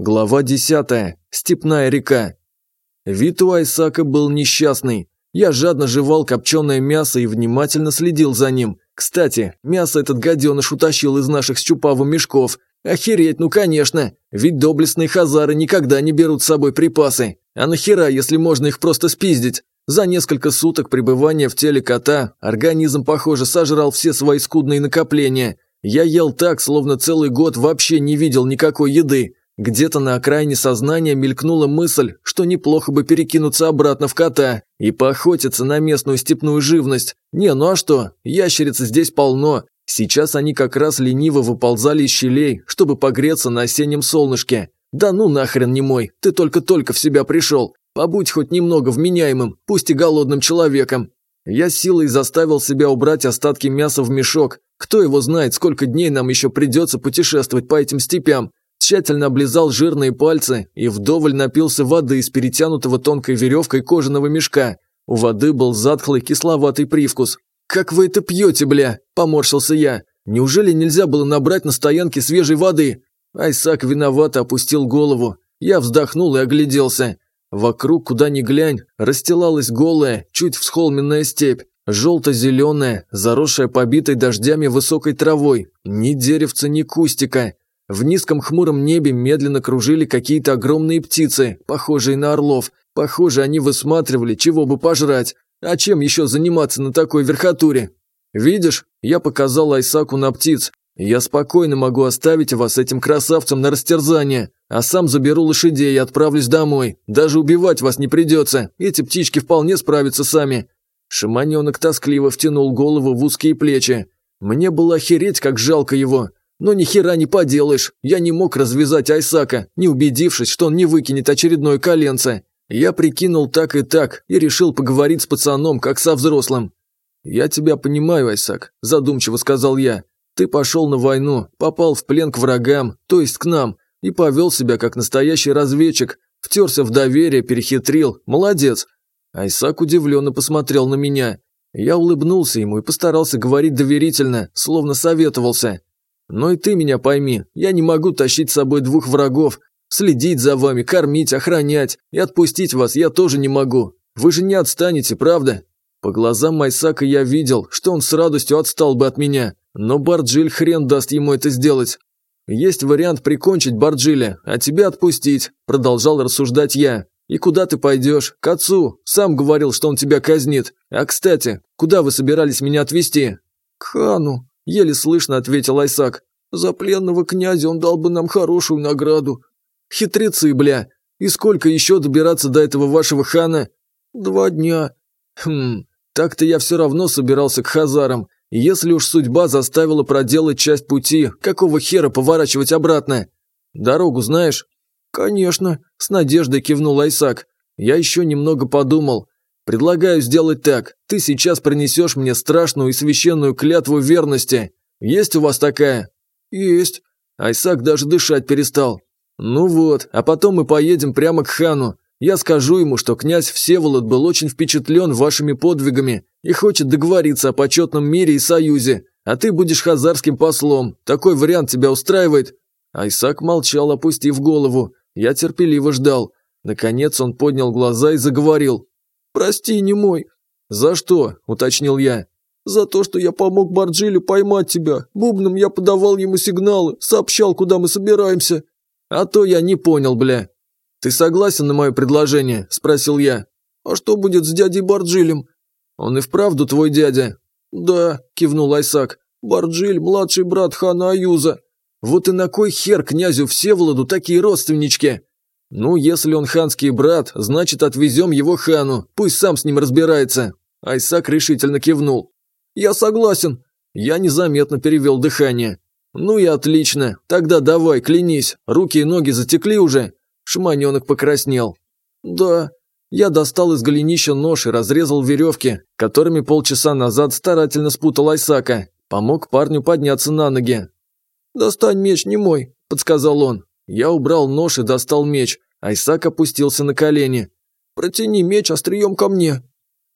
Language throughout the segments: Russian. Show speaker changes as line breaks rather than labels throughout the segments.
Глава 10. Степная река. Вид у Айсака был несчастный. Я жадно жевал копченое мясо и внимательно следил за ним. Кстати, мясо этот гаденыш утащил из наших с Чупавым мешков. Охереть, ну конечно. Ведь доблестные хазары никогда не берут с собой припасы. А нахера, если можно их просто спиздить? За несколько суток пребывания в теле кота организм, похоже, сожрал все свои скудные накопления. Я ел так, словно целый год вообще не видел никакой еды. Где-то на окраине сознания мелькнула мысль, что неплохо бы перекинуться обратно в кота и поохотиться на местную степную живность. Не, ну а что? Ящериц здесь полно. Сейчас они как раз лениво выползали из щелей, чтобы погреться на осеннем солнышке. Да ну нахрен не мой, ты только-только в себя пришел. Побудь хоть немного вменяемым, пусть и голодным человеком. Я силой заставил себя убрать остатки мяса в мешок. Кто его знает, сколько дней нам еще придется путешествовать по этим степям тщательно облизал жирные пальцы и вдоволь напился воды из перетянутого тонкой веревкой кожаного мешка. У воды был затхлый кисловатый привкус. «Как вы это пьете, бля?» – поморщился я. «Неужели нельзя было набрать на стоянке свежей воды?» Айсак виновато опустил голову. Я вздохнул и огляделся. Вокруг, куда ни глянь, расстилалась голая, чуть всхолменная степь. Желто-зеленая, заросшая побитой дождями высокой травой. Ни деревца, ни кустика. В низком хмуром небе медленно кружили какие-то огромные птицы, похожие на орлов. Похоже, они высматривали, чего бы пожрать. А чем еще заниматься на такой верхотуре? Видишь, я показал Айсаку на птиц. Я спокойно могу оставить вас этим красавцем на растерзание, а сам заберу лошадей и отправлюсь домой. Даже убивать вас не придется, эти птички вполне справятся сами». Шаманенок тоскливо втянул голову в узкие плечи. «Мне было охереть, как жалко его. Но ни хера не поделаешь, я не мог развязать Айсака, не убедившись, что он не выкинет очередное коленце. Я прикинул так и так и решил поговорить с пацаном, как со взрослым. «Я тебя понимаю, Айсак», – задумчиво сказал я. «Ты пошел на войну, попал в плен к врагам, то есть к нам, и повел себя как настоящий разведчик, втерся в доверие, перехитрил, молодец». Айсак удивленно посмотрел на меня. Я улыбнулся ему и постарался говорить доверительно, словно советовался. Но и ты меня пойми, я не могу тащить с собой двух врагов, следить за вами, кормить, охранять, и отпустить вас я тоже не могу. Вы же не отстанете, правда? По глазам Майсака я видел, что он с радостью отстал бы от меня, но Барджиль хрен даст ему это сделать. Есть вариант прикончить Барджиля, а тебя отпустить, продолжал рассуждать я. И куда ты пойдешь? К отцу. Сам говорил, что он тебя казнит. А кстати, куда вы собирались меня отвезти?
К хану, Еле слышно ответил Айсак. «За пленного князя он дал бы нам хорошую награду.
Хитрецы, бля! И сколько еще добираться до этого вашего хана?»
«Два дня».
«Хм, так-то я все равно собирался к хазарам. Если уж судьба заставила проделать часть пути, какого хера поворачивать обратно? Дорогу знаешь?»
«Конечно», –
с надеждой кивнул Айсак. «Я еще немного подумал. Предлагаю сделать так. Ты сейчас принесешь мне страшную и священную клятву верности. Есть у вас такая?»
«Есть».
Айсак даже дышать перестал. «Ну вот, а потом мы поедем прямо к хану. Я скажу ему, что князь Всеволод был очень впечатлен вашими подвигами и хочет договориться о почетном мире и союзе, а ты будешь хазарским послом. Такой вариант тебя устраивает?» Айсак молчал, опустив голову. Я терпеливо ждал. Наконец он поднял глаза и заговорил.
«Прости, не мой.
«За что?» – уточнил я.
«За то, что я помог Барджилю поймать тебя. Бубном я подавал ему сигналы, сообщал, куда мы собираемся.
А то я не понял, бля». «Ты согласен на мое предложение?» – спросил я.
«А что будет с дядей Барджилем?»
«Он и вправду твой дядя?»
«Да», – кивнул Айсак. «Барджиль – младший брат хана Аюза».
«Вот и на кой хер князю Всеволоду такие родственнички?» Ну, если он ханский брат, значит, отвезем его хану, пусть сам с ним разбирается». Айсак решительно кивнул.
«Я согласен».
Я незаметно перевел дыхание. «Ну и отлично. Тогда давай, клянись. Руки и ноги затекли уже?» Шманенок покраснел.
«Да».
Я достал из голенища нож и разрезал веревки, которыми полчаса назад старательно спутал Айсака. Помог парню подняться на ноги.
«Достань меч, не мой», – подсказал он.
Я убрал нож и достал меч, Айсак опустился на колени.
«Протяни меч острием ко мне».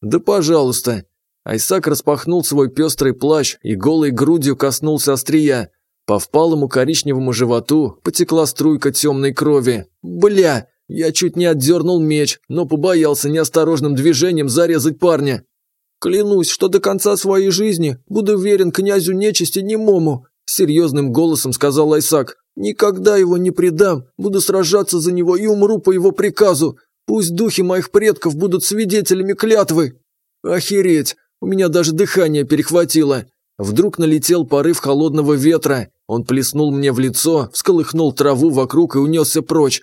«Да пожалуйста». Айсак распахнул свой пестрый плащ и голой грудью коснулся острия. По впалому коричневому животу потекла струйка темной крови. «Бля!» Я чуть не отдернул меч, но побоялся неосторожным движением зарезать парня.
«Клянусь, что до конца своей жизни буду верен князю нечисти немому», – серьезным голосом сказал Айсак. Никогда его не предам, буду сражаться за него и умру по его приказу. Пусть духи моих предков будут свидетелями клятвы.
Охереть, у меня даже дыхание перехватило. Вдруг налетел порыв холодного ветра. Он плеснул мне в лицо, всколыхнул траву вокруг и унесся прочь.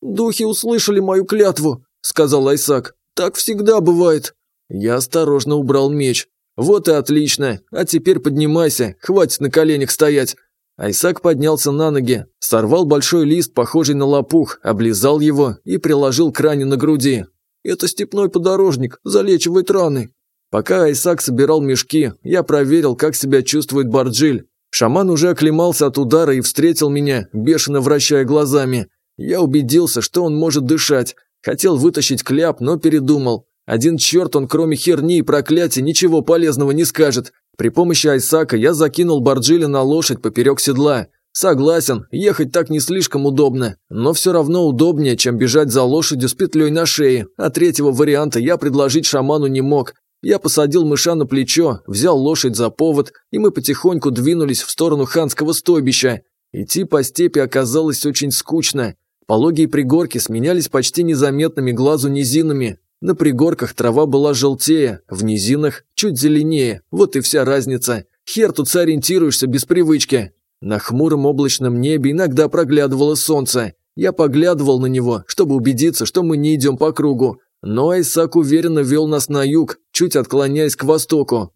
«Духи услышали мою клятву», — сказал Айсак. «Так всегда бывает».
Я осторожно убрал меч. «Вот и отлично. А теперь поднимайся, хватит на коленях стоять. Айсак поднялся на ноги, сорвал большой лист, похожий на лопух, облизал его и приложил к ране на груди.
«Это степной подорожник, залечивает раны».
Пока Айсак собирал мешки, я проверил, как себя чувствует Барджиль. Шаман уже оклемался от удара и встретил меня, бешено вращая глазами. Я убедился, что он может дышать. Хотел вытащить кляп, но передумал. Один черт он кроме херни и проклятия ничего полезного не скажет. При помощи Айсака я закинул Барджили на лошадь поперек седла. Согласен, ехать так не слишком удобно, но все равно удобнее, чем бежать за лошадью с петлей на шее, а третьего варианта я предложить шаману не мог. Я посадил мыша на плечо, взял лошадь за повод, и мы потихоньку двинулись в сторону ханского стойбища. Идти по степи оказалось очень скучно. Пологие пригорки сменялись почти незаметными глазу низинами, на пригорках трава была желтее, в низинах чуть зеленее. Вот и вся разница. Хер тут сориентируешься без привычки. На хмуром облачном небе иногда проглядывало солнце. Я поглядывал на него, чтобы убедиться, что мы не идем по кругу. Но Айсак уверенно вел нас на юг, чуть отклоняясь к востоку.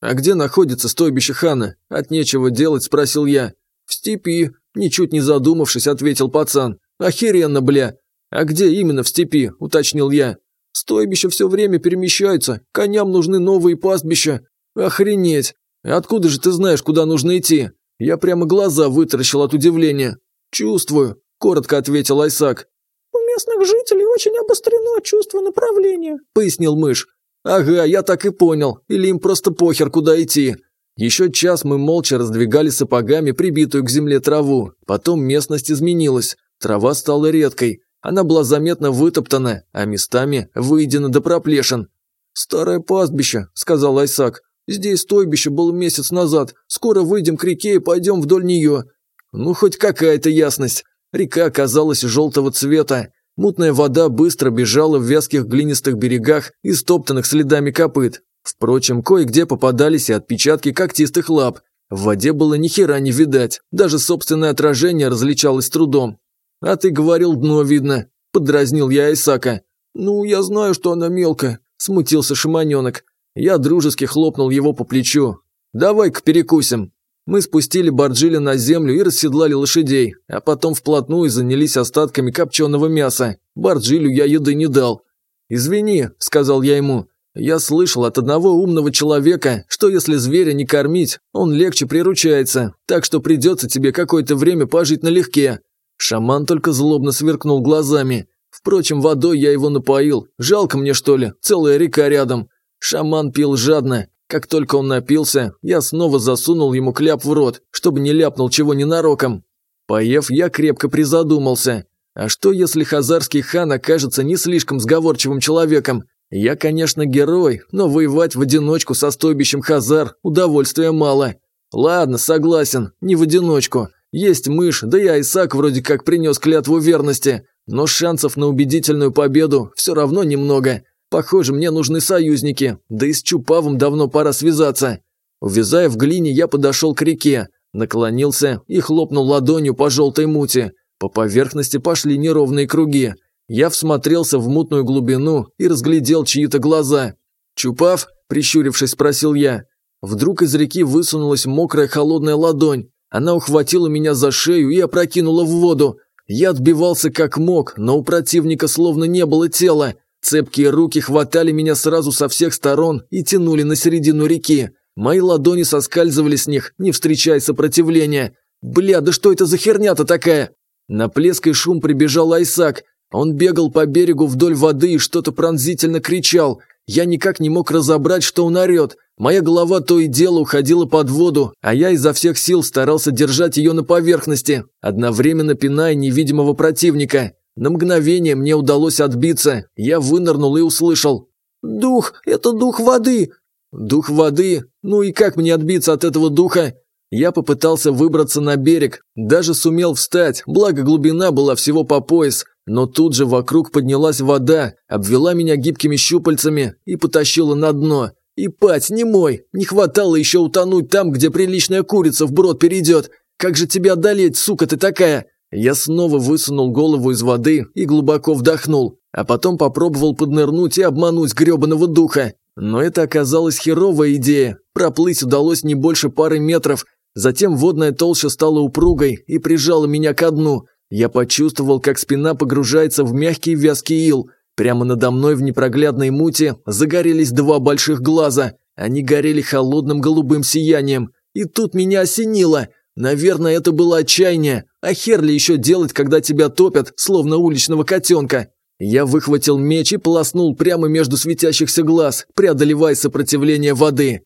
«А где находится стойбище хана?» От нечего делать спросил я.
«В степи», –
ничуть не задумавшись, ответил пацан. «Охеренно, бля!» «А где именно в степи?» – уточнил я.
Стойбище все время перемещается, коням нужны новые пастбища.
Охренеть! Откуда же ты знаешь, куда нужно идти? Я прямо глаза вытаращил от удивления.
Чувствую, коротко ответил Айсак.
У местных жителей очень обострено чувство направления, пояснил мышь.
Ага, я так и понял. Или им просто похер, куда идти. Еще час мы молча раздвигали сапогами прибитую к земле траву. Потом местность изменилась. Трава стала редкой. Она была заметно вытоптана, а местами выедена до проплешин.
«Старое пастбище», – сказал Айсак. «Здесь стойбище было месяц назад. Скоро выйдем к реке и пойдем вдоль нее».
Ну, хоть какая-то ясность. Река оказалась желтого цвета. Мутная вода быстро бежала в вязких глинистых берегах, и стоптанных следами копыт. Впрочем, кое-где попадались и отпечатки когтистых лап. В воде было ни хера не видать, даже собственное отражение различалось трудом. «А ты говорил дно видно», – подразнил я Исака.
«Ну, я знаю, что она мелкая», – смутился шаманенок.
Я дружески хлопнул его по плечу. «Давай-ка перекусим». Мы спустили Барджиля на землю и расседлали лошадей, а потом вплотную занялись остатками копченого мяса. Барджилю я еды не дал. «Извини», – сказал я ему, – «я слышал от одного умного человека, что если зверя не кормить, он легче приручается, так что придется тебе какое-то время пожить налегке. Шаман только злобно сверкнул глазами. Впрочем, водой я его напоил. Жалко мне, что ли? Целая река рядом. Шаман пил жадно. Как только он напился, я снова засунул ему кляп в рот, чтобы не ляпнул чего ненароком. Поев, я крепко призадумался. А что, если хазарский хан окажется не слишком сговорчивым человеком? Я, конечно, герой, но воевать в одиночку со стойбищем хазар удовольствия мало. Ладно, согласен, не в одиночку. Есть мышь, да я Исаак вроде как принес клятву верности, но шансов на убедительную победу все равно немного. Похоже, мне нужны союзники, да и с Чупавом давно пора связаться. Увязая в глине, я подошел к реке, наклонился и хлопнул ладонью по желтой мути. По поверхности пошли неровные круги. Я всмотрелся в мутную глубину и разглядел чьи-то глаза. «Чупав?» – прищурившись, спросил я. Вдруг из реки высунулась мокрая холодная ладонь. Она ухватила меня за шею и опрокинула в воду. Я отбивался как мог, но у противника словно не было тела. Цепкие руки хватали меня сразу со всех сторон и тянули на середину реки. Мои ладони соскальзывали с них, не встречая сопротивления. «Бля, да что это за херня-то такая?» На плеск и шум прибежал Айсак. Он бегал по берегу вдоль воды и что-то пронзительно кричал. Я никак не мог разобрать, что он орет. Моя голова то и дело уходила под воду, а я изо всех сил старался держать ее на поверхности, одновременно пиная невидимого противника. На мгновение мне удалось отбиться, я вынырнул и услышал.
«Дух! Это дух воды!»
«Дух воды? Ну и как мне отбиться от этого духа?» Я попытался выбраться на берег, даже сумел встать, благо глубина была всего по пояс, но тут же вокруг поднялась вода, обвела меня гибкими щупальцами и потащила на дно. И пать не мой, не хватало еще утонуть там, где приличная курица в брод перейдет. Как же тебя одолеть, сука ты такая? Я снова высунул голову из воды и глубоко вдохнул, а потом попробовал поднырнуть и обмануть гребаного духа. Но это оказалась херовая идея. Проплыть удалось не больше пары метров. Затем водная толща стала упругой и прижала меня ко дну. Я почувствовал, как спина погружается в мягкий вязкий ил – Прямо надо мной в непроглядной муте загорелись два больших глаза. Они горели холодным голубым сиянием. И тут меня осенило. Наверное, это было отчаяние. А хер ли еще делать, когда тебя топят, словно уличного котенка? Я выхватил меч и полоснул прямо между светящихся глаз, преодолевая сопротивление воды.